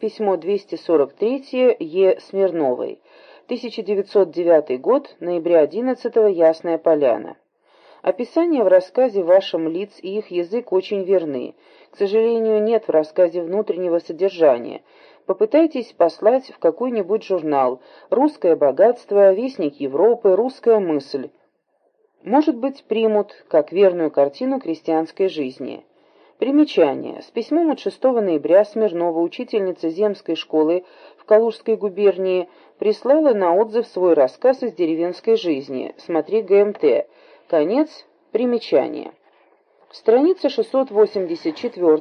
Письмо 243 Е. Смирновой. 1909 год, ноября 11 Ясная Поляна. Описания в рассказе вашем лиц и их язык очень верны. К сожалению, нет в рассказе внутреннего содержания. Попытайтесь послать в какой-нибудь журнал «Русское богатство», «Вестник Европы», «Русская мысль». Может быть, примут как верную картину крестьянской жизни. Примечание. С письмом от 6 ноября Смирнова, учительница земской школы в Калужской губернии, прислала на отзыв свой рассказ из деревенской жизни. Смотри ГМТ. Конец примечания. Страница 684